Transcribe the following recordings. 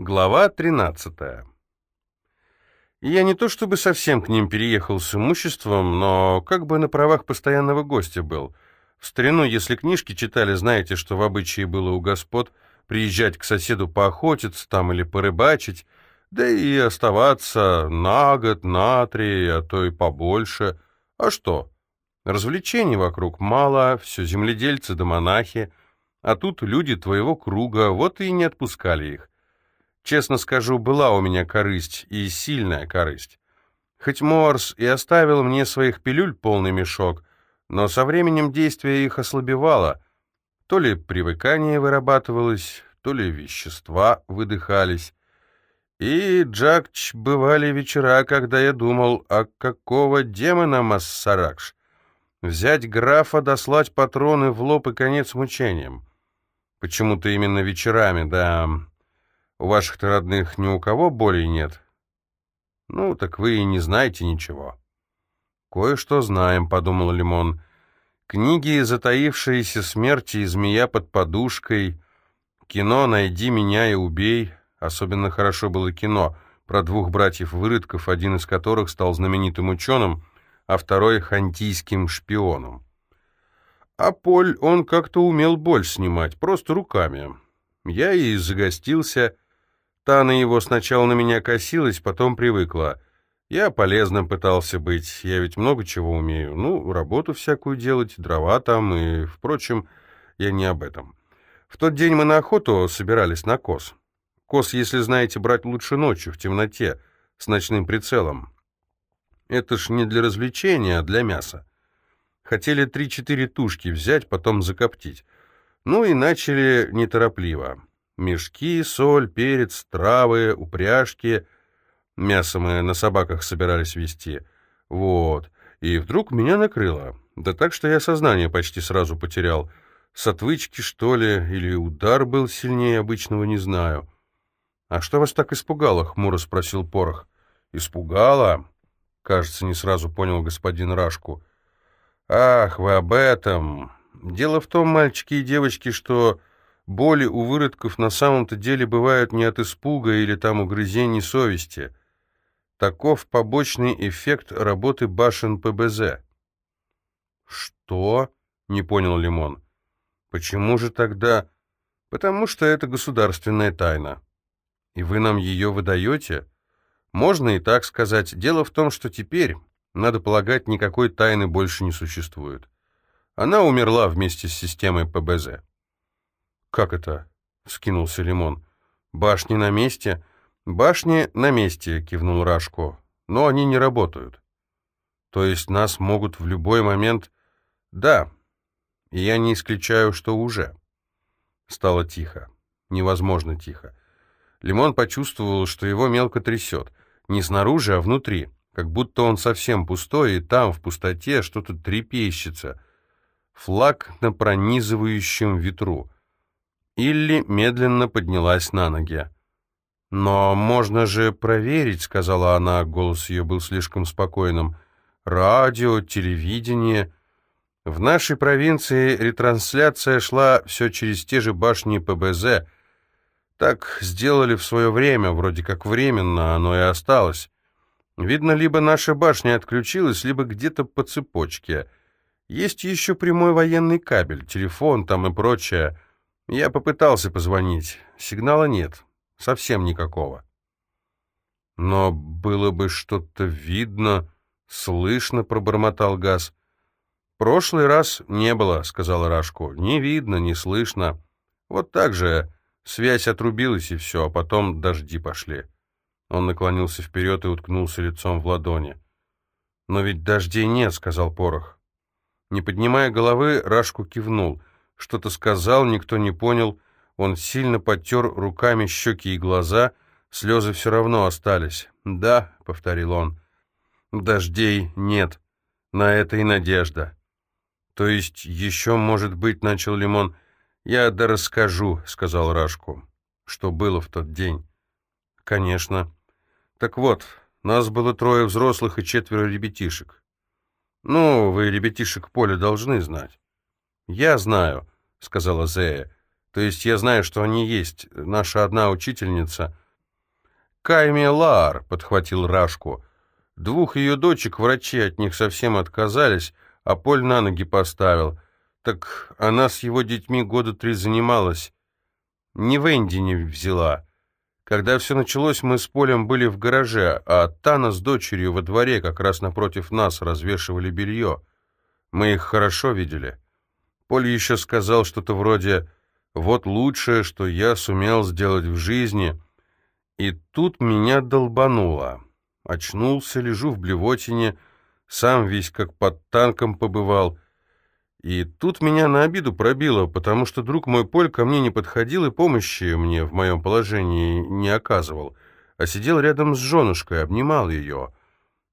Глава 13. Я не то чтобы совсем к ним переехал с имуществом, но как бы на правах постоянного гостя был. В старину, если книжки читали, знаете, что в обычае было у господ приезжать к соседу поохотиться там или порыбачить, да и оставаться на год, на три, а то и побольше. А что? Развлечений вокруг мало, все земледельцы да монахи, а тут люди твоего круга, вот и не отпускали их. Честно скажу, была у меня корысть, и сильная корысть. Хоть Морс и оставил мне своих пилюль полный мешок, но со временем действие их ослабевало. То ли привыкание вырабатывалось, то ли вещества выдыхались. И, Джакч, бывали вечера, когда я думал, а какого демона Массаракш? Взять графа, дослать патроны в лоб и конец мучениям. Почему-то именно вечерами, да... У ваших-то родных ни у кого боли нет? Ну, так вы и не знаете ничего. Кое-что знаем, подумал Лимон. Книги «Затаившиеся смерти» и «Змея под подушкой», кино «Найди меня и убей». Особенно хорошо было кино про двух братьев-выродков, один из которых стал знаменитым ученым, а второй — хантийским шпионом. А Поль, он как-то умел боль снимать, просто руками. Я и загостился Тана его сначала на меня косилась, потом привыкла. Я полезным пытался быть, я ведь много чего умею. Ну, работу всякую делать, дрова там и, впрочем, я не об этом. В тот день мы на охоту собирались на коз. Коз, если знаете, брать лучше ночью, в темноте, с ночным прицелом. Это ж не для развлечения, а для мяса. Хотели три-четыре тушки взять, потом закоптить. Ну и начали неторопливо. Мешки, соль, перец, травы, упряжки. Мясо мы на собаках собирались вести. Вот. И вдруг меня накрыло. Да так, что я сознание почти сразу потерял. С отвычки, что ли, или удар был сильнее обычного, не знаю. «А что вас так испугало?» — хмуро спросил Порох. «Испугало?» — кажется, не сразу понял господин Рашку. «Ах, вы об этом. Дело в том, мальчики и девочки, что Боли у выродков на самом-то деле бывают не от испуга или там угрызений совести. Таков побочный эффект работы башен ПБЗ. «Что?» — не понял Лимон. «Почему же тогда...» «Потому что это государственная тайна. И вы нам ее выдаете?» «Можно и так сказать. Дело в том, что теперь, надо полагать, никакой тайны больше не существует. Она умерла вместе с системой ПБЗ». «Как это?» — скинулся Лимон. «Башни на месте?» «Башни на месте», — кивнул Рашко. «Но они не работают». «То есть нас могут в любой момент...» «Да, и я не исключаю, что уже». Стало тихо. Невозможно тихо. Лимон почувствовал, что его мелко трясет. Не снаружи, а внутри. Как будто он совсем пустой, и там, в пустоте, что-то трепещется. Флаг на пронизывающем ветру. Илли медленно поднялась на ноги. «Но можно же проверить», — сказала она, голос ее был слишком спокойным. «Радио, телевидение...» В нашей провинции ретрансляция шла все через те же башни ПБЗ. Так сделали в свое время, вроде как временно, оно и осталось. Видно, либо наша башня отключилась, либо где-то по цепочке. Есть еще прямой военный кабель, телефон там и прочее. Я попытался позвонить. Сигнала нет. Совсем никакого. Но было бы что-то видно, слышно, пробормотал Газ. Прошлый раз не было, сказал Рашко. Не видно, не слышно. Вот так же связь отрубилась и все, а потом дожди пошли. Он наклонился вперед и уткнулся лицом в ладони. «Но ведь дождей нет», — сказал Порох. Не поднимая головы, Рашку кивнул. Что-то сказал, никто не понял. Он сильно потер руками щеки и глаза. Слезы все равно остались. «Да», — повторил он, — «дождей нет. На это и надежда». «То есть еще, может быть, — начал Лимон, — я да расскажу», — сказал Рашку, — «что было в тот день». «Конечно. Так вот, нас было трое взрослых и четверо ребятишек. Ну, вы ребятишек Поля должны знать. «Я знаю», — сказала Зея. «То есть я знаю, что они есть. Наша одна учительница, Кайме Лаар», — подхватил Рашку. Двух ее дочек врачи от них совсем отказались, а Поль на ноги поставил. Так она с его детьми года три занималась. Не Венди не взяла. Когда все началось, мы с Полем были в гараже, а Тана с дочерью во дворе как раз напротив нас развешивали белье. Мы их хорошо видели. Поль еще сказал что-то вроде «Вот лучшее, что я сумел сделать в жизни», и тут меня долбануло. Очнулся, лежу в блевотине, сам весь как под танком побывал. И тут меня на обиду пробило, потому что друг мой Поль ко мне не подходил и помощи мне в моем положении не оказывал, а сидел рядом с женушкой, обнимал ее.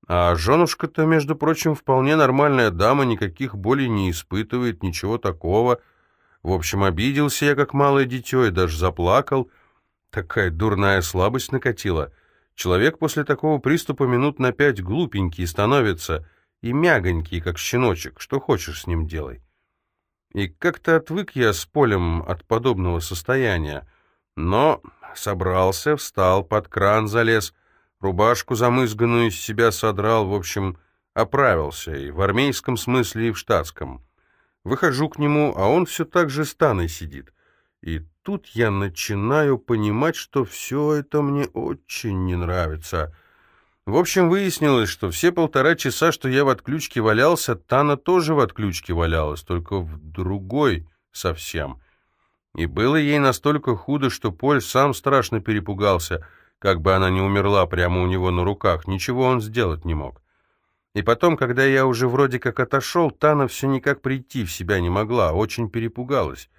А женушка-то, между прочим, вполне нормальная дама, никаких болей не испытывает, ничего такого. В общем, обиделся я, как малое дитё, и даже заплакал. Такая дурная слабость накатила — Человек после такого приступа минут на пять глупенький становится и мягонький, как щеночек, что хочешь с ним делай. И как-то отвык я с полем от подобного состояния, но собрался, встал, под кран залез, рубашку замызганную из себя содрал, в общем, оправился, и в армейском смысле, и в штатском. Выхожу к нему, а он все так же станой сидит. И тут я начинаю понимать, что все это мне очень не нравится. В общем, выяснилось, что все полтора часа, что я в отключке валялся, Тана тоже в отключке валялась, только в другой совсем. И было ей настолько худо, что Поль сам страшно перепугался, как бы она не умерла прямо у него на руках, ничего он сделать не мог. И потом, когда я уже вроде как отошел, Тана все никак прийти в себя не могла, очень перепугалась.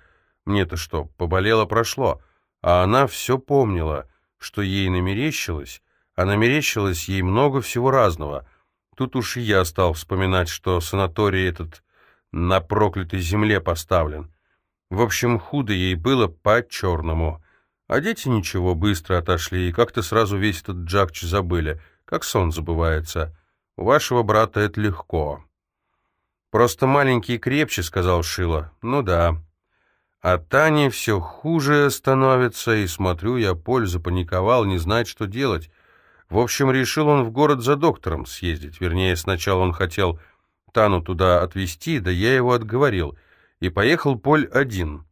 Мне-то что, поболело прошло, а она все помнила, что ей намерещилось, а намерещилось ей много всего разного. Тут уж и я стал вспоминать, что санаторий этот на проклятой земле поставлен. В общем, худо ей было по-черному. А дети ничего, быстро отошли, и как-то сразу весь этот джакч забыли, как сон забывается. У вашего брата это легко. «Просто маленький крепче», — сказал Шила. «Ну да». А Тане все хуже становится, и, смотрю, я Поль запаниковал, не знает, что делать. В общем, решил он в город за доктором съездить. Вернее, сначала он хотел Тану туда отвезти, да я его отговорил. И поехал Поль один.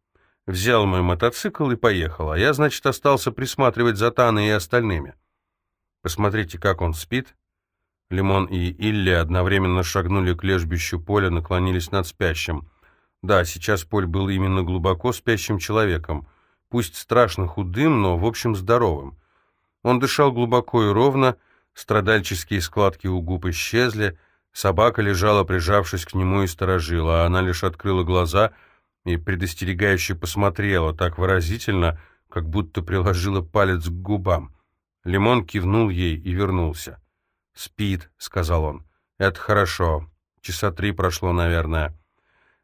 Взял мой мотоцикл и поехал, а я, значит, остался присматривать за Таной и остальными. Посмотрите, как он спит. Лимон и Илли одновременно шагнули к лежбищу Поля, наклонились над спящим. Да, сейчас Поль был именно глубоко спящим человеком, пусть страшно худым, но, в общем, здоровым. Он дышал глубоко и ровно, страдальческие складки у губ исчезли, собака лежала, прижавшись к нему и сторожила, а она лишь открыла глаза и предостерегающе посмотрела, так выразительно, как будто приложила палец к губам. Лимон кивнул ей и вернулся. «Спит», — сказал он. «Это хорошо. Часа три прошло, наверное».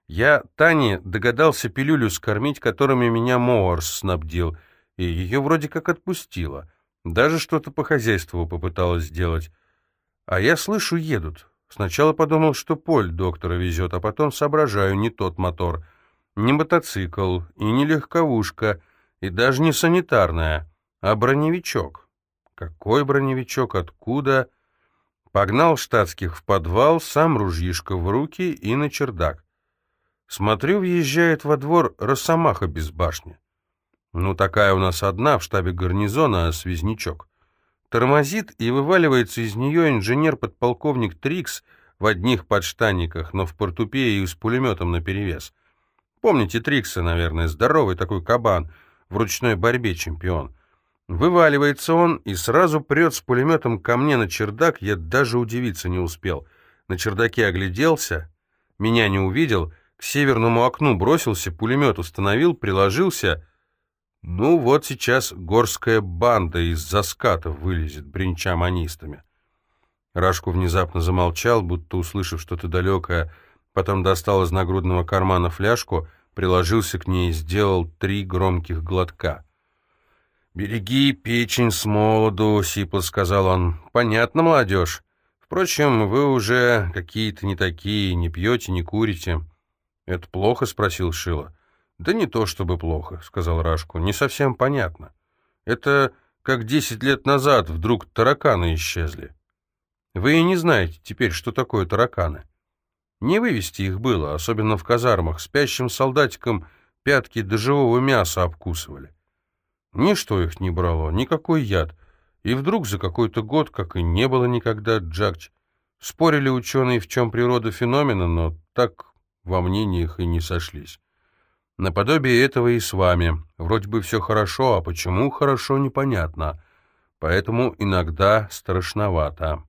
Я Тане догадался пилюлю скормить, которыми меня Моорс снабдил, и ее вроде как отпустила. Даже что-то по хозяйству попыталась сделать. А я слышу, едут. Сначала подумал, что Поль доктора везет, а потом соображаю, не тот мотор. Не мотоцикл, и не легковушка, и даже не санитарная, а броневичок. Какой броневичок, откуда? Погнал штатских в подвал, сам ружьишко в руки и на чердак. Смотрю, въезжает во двор росомаха без башни. Ну, такая у нас одна в штабе гарнизона, связнячок. Тормозит, и вываливается из нее инженер-подполковник Трикс в одних подштанниках, но в портупее и с пулеметом наперевес. Помните Трикса, наверное, здоровый такой кабан, в ручной борьбе чемпион. Вываливается он и сразу прет с пулеметом ко мне на чердак, я даже удивиться не успел. На чердаке огляделся, меня не увидел — к северному окну бросился, пулемет установил, приложился. Ну вот сейчас горская банда из-за ската вылезет, бренча манистами. Рашку внезапно замолчал, будто услышав что-то далекое, потом достал из нагрудного кармана фляжку, приложился к ней и сделал три громких глотка. «Береги печень с молоду», — сипло сказал он. «Понятно, молодежь. Впрочем, вы уже какие-то не такие, не пьете, не курите». «Это плохо?» — спросил Шила. «Да не то чтобы плохо», — сказал Рашку. «Не совсем понятно. Это как десять лет назад вдруг тараканы исчезли. Вы и не знаете теперь, что такое тараканы. Не вывести их было, особенно в казармах. Спящим солдатикам пятки до живого мяса обкусывали. Ничто их не брало, никакой яд. И вдруг за какой-то год, как и не было никогда, Джакч, спорили ученые, в чем природа феномена, но так во мнениях и не сошлись. Наподобие этого и с вами. Вроде бы все хорошо, а почему хорошо, непонятно. Поэтому иногда страшновато.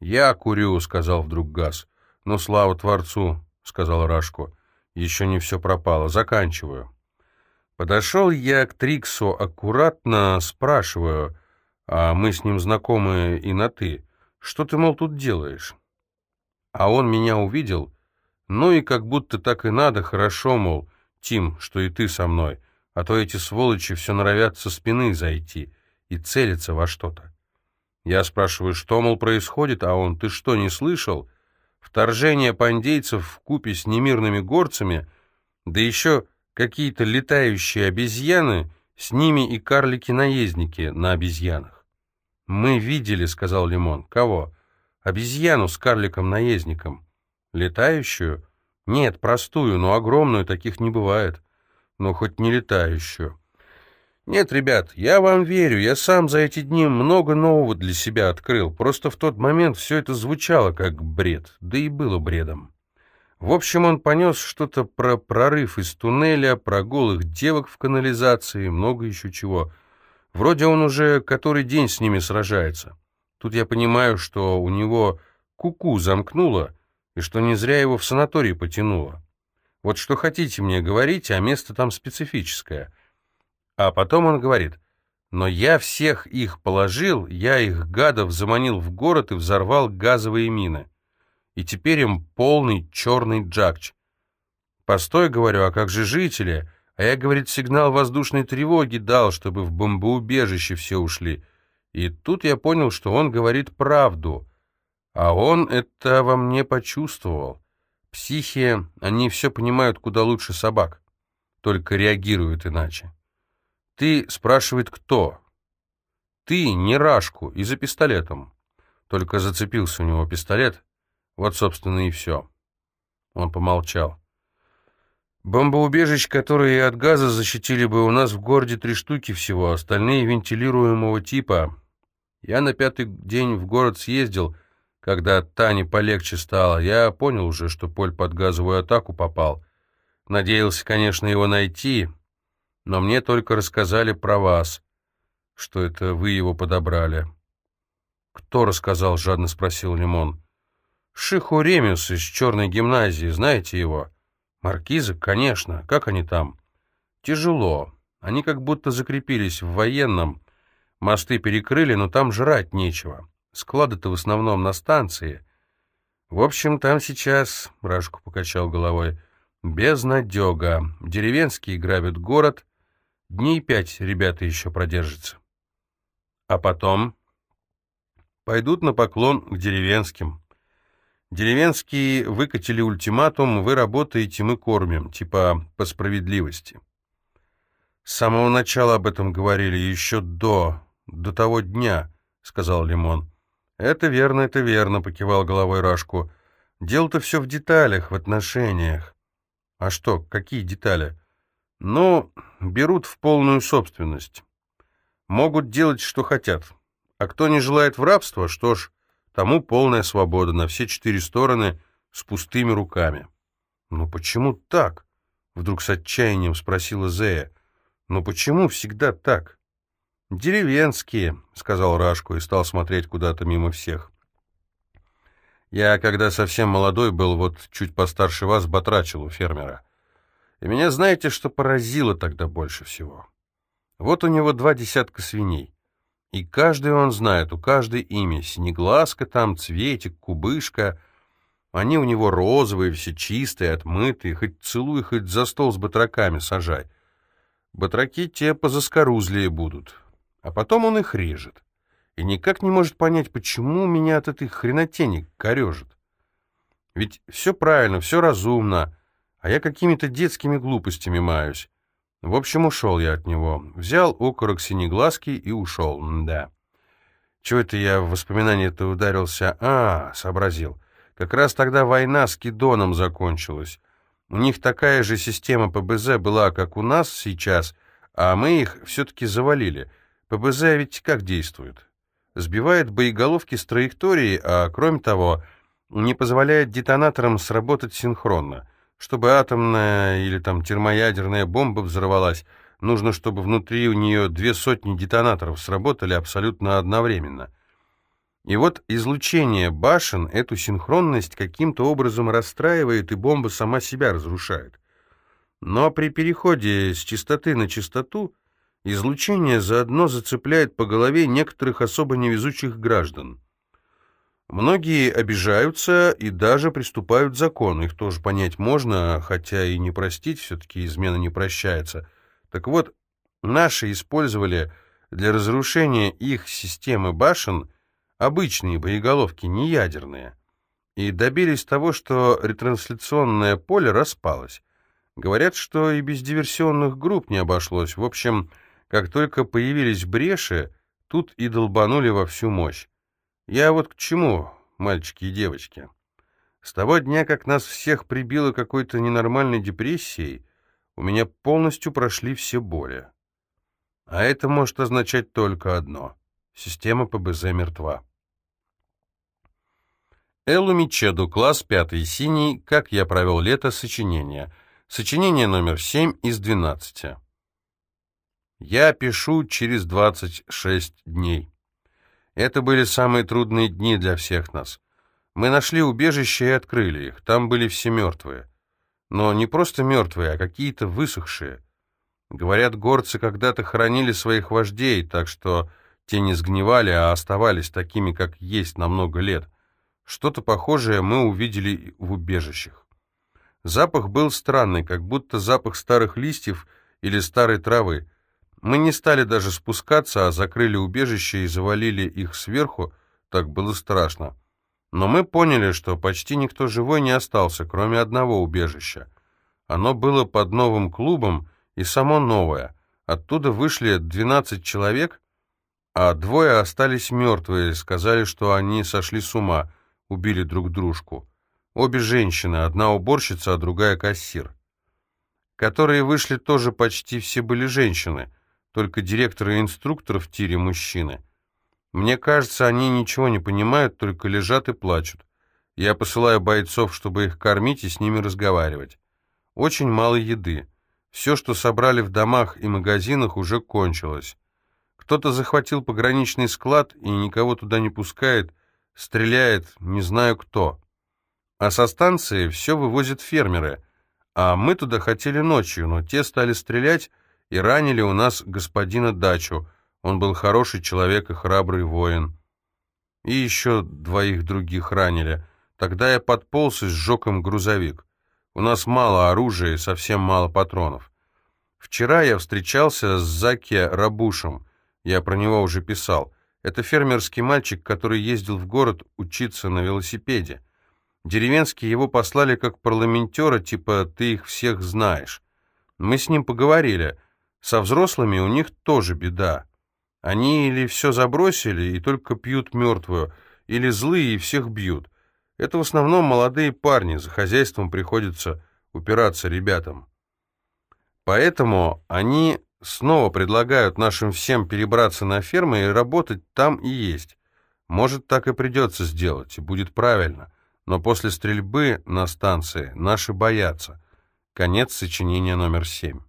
«Я курю», — сказал вдруг Газ. «Ну, слава Творцу», — сказал Рашку. «Еще не все пропало. Заканчиваю». Подошел я к Триксу аккуратно, спрашиваю, а мы с ним знакомы и на «ты». Что ты, мол, тут делаешь? А он меня увидел. Ну и как будто так и надо, хорошо, мол, Тим, что и ты со мной, а то эти сволочи все норовят со спины зайти и целятся во что-то. Я спрашиваю, что, мол, происходит, а он, ты что, не слышал? Вторжение пандейцев в купе с немирными горцами, да еще какие-то летающие обезьяны, с ними и карлики-наездники на обезьянах. «Мы видели», — сказал Лимон. «Кого?» «Обезьяну с карликом-наездником». «Летающую?» «Нет, простую, но огромную, таких не бывает. Но хоть не летающую». «Нет, ребят, я вам верю, я сам за эти дни много нового для себя открыл. Просто в тот момент все это звучало как бред, да и было бредом». В общем, он понес что-то про прорыв из туннеля, про голых девок в канализации, много еще чего — Вроде он уже который день с ними сражается. Тут я понимаю, что у него куку -ку замкнуло, и что не зря его в санаторий потянуло. Вот что хотите мне говорить, а место там специфическое. А потом он говорит, но я всех их положил, я их, гадов, заманил в город и взорвал газовые мины. И теперь им полный черный джакч. Постой, говорю, а как же жители? А я, говорит, сигнал воздушной тревоги дал, чтобы в бомбоубежище все ушли. И тут я понял, что он говорит правду. А он это во мне почувствовал. Психи, они все понимают куда лучше собак. Только реагируют иначе. Ты, спрашивает, кто? Ты, не Рашку, и за пистолетом. Только зацепился у него пистолет. Вот, собственно, и все. Он помолчал. Бомбоубежищ, которые от газа защитили бы у нас в городе три штуки всего, остальные вентилируемого типа. Я на пятый день в город съездил, когда Тане полегче стало. Я понял уже, что Поль под газовую атаку попал. Надеялся, конечно, его найти, но мне только рассказали про вас, что это вы его подобрали. «Кто рассказал?» — жадно спросил Лимон. «Шиху Ремиус из черной гимназии, знаете его?» Маркизы, конечно. Как они там? Тяжело. Они как будто закрепились в военном. Мосты перекрыли, но там жрать нечего. Склады-то в основном на станции. В общем, там сейчас, Рашку покачал головой, безнадега. Деревенские грабят город. Дней пять ребята еще продержатся. А потом пойдут на поклон к деревенским. Деревенские выкатили ультиматум «Вы работаете, мы кормим», типа по справедливости. С самого начала об этом говорили, еще до, до того дня, сказал Лимон. Это верно, это верно, покивал головой Рашку. Дело-то все в деталях, в отношениях. А что, какие детали? Ну, берут в полную собственность. Могут делать, что хотят. А кто не желает в рабство, что ж, Тому полная свобода на все четыре стороны с пустыми руками. «Ну почему так?» — вдруг с отчаянием спросила Зея. «Ну почему всегда так?» «Деревенские», — сказал Рашку и стал смотреть куда-то мимо всех. «Я, когда совсем молодой был, вот чуть постарше вас, батрачил у фермера. И меня знаете, что поразило тогда больше всего? Вот у него два десятка свиней. И каждый он знает, у каждой имя. Снегласка там, Цветик, Кубышка. Они у него розовые, все чистые, отмытые. Хоть целуй, хоть за стол с батраками сажай. Батраки те позаскорузлее будут. А потом он их режет. И никак не может понять, почему меня от этой хренотени корежит. Ведь все правильно, все разумно, а я какими-то детскими глупостями маюсь. В общем, ушел я от него. Взял окорок синеглазки и ушел, да. Чего это я в воспоминания-то ударился? А, сообразил. Как раз тогда война с Кидоном закончилась. У них такая же система ПБЗ была, как у нас сейчас, а мы их все-таки завалили. ПБЗ ведь как действует? Сбивает боеголовки с траектории, а кроме того, не позволяет детонаторам сработать синхронно. Чтобы атомная или там термоядерная бомба взорвалась, нужно, чтобы внутри у нее две сотни детонаторов сработали абсолютно одновременно. И вот излучение башен эту синхронность каким-то образом расстраивает, и бомба сама себя разрушает. Но при переходе с частоты на частоту излучение заодно зацепляет по голове некоторых особо невезучих граждан. Многие обижаются и даже приступают закон. Их тоже понять можно, хотя и не простить, все-таки измена не прощается. Так вот, наши использовали для разрушения их системы башен обычные боеголовки, не ядерные, и добились того, что ретрансляционное поле распалось. Говорят, что и без диверсионных групп не обошлось. В общем, как только появились бреши, тут и долбанули во всю мощь. Я вот к чему, мальчики и девочки. С того дня, как нас всех прибило какой-то ненормальной депрессией, у меня полностью прошли все боли. А это может означать только одно. Система ПБЗ мертва. Эллу Мичеду, класс 5 синий, «Как я провел лето» сочинение. Сочинение номер 7 из 12. Я пишу через 26 дней. Это были самые трудные дни для всех нас. Мы нашли убежище и открыли их. Там были все мертвые. Но не просто мертвые, а какие-то высохшие. Говорят, горцы когда-то хоронили своих вождей, так что те не сгнивали, а оставались такими, как есть, на много лет. Что-то похожее мы увидели в убежищах. Запах был странный, как будто запах старых листьев или старой травы. Мы не стали даже спускаться, а закрыли убежище и завалили их сверху, так было страшно. Но мы поняли, что почти никто живой не остался, кроме одного убежища. Оно было под новым клубом и само новое. Оттуда вышли 12 человек, а двое остались мертвые, сказали, что они сошли с ума, убили друг дружку. Обе женщины, одна уборщица, а другая кассир. Которые вышли тоже почти все были женщины — только директор и инструктор в тире мужчины. Мне кажется, они ничего не понимают, только лежат и плачут. Я посылаю бойцов, чтобы их кормить и с ними разговаривать. Очень мало еды. Все, что собрали в домах и магазинах, уже кончилось. Кто-то захватил пограничный склад и никого туда не пускает, стреляет, не знаю кто. А со станции все вывозят фермеры. А мы туда хотели ночью, но те стали стрелять, и ранили у нас господина Дачу. Он был хороший человек и храбрый воин. И еще двоих других ранили. Тогда я подполз и сжег им грузовик. У нас мало оружия и совсем мало патронов. Вчера я встречался с Заки Рабушем. Я про него уже писал. Это фермерский мальчик, который ездил в город учиться на велосипеде. Деревенские его послали как парламентера, типа «ты их всех знаешь». Мы с ним поговорили. Со взрослыми у них тоже беда. Они или все забросили и только пьют мертвую, или злые и всех бьют. Это в основном молодые парни, за хозяйством приходится упираться ребятам. Поэтому они снова предлагают нашим всем перебраться на фермы и работать там и есть. Может, так и придется сделать, и будет правильно. Но после стрельбы на станции наши боятся. Конец сочинения номер семь.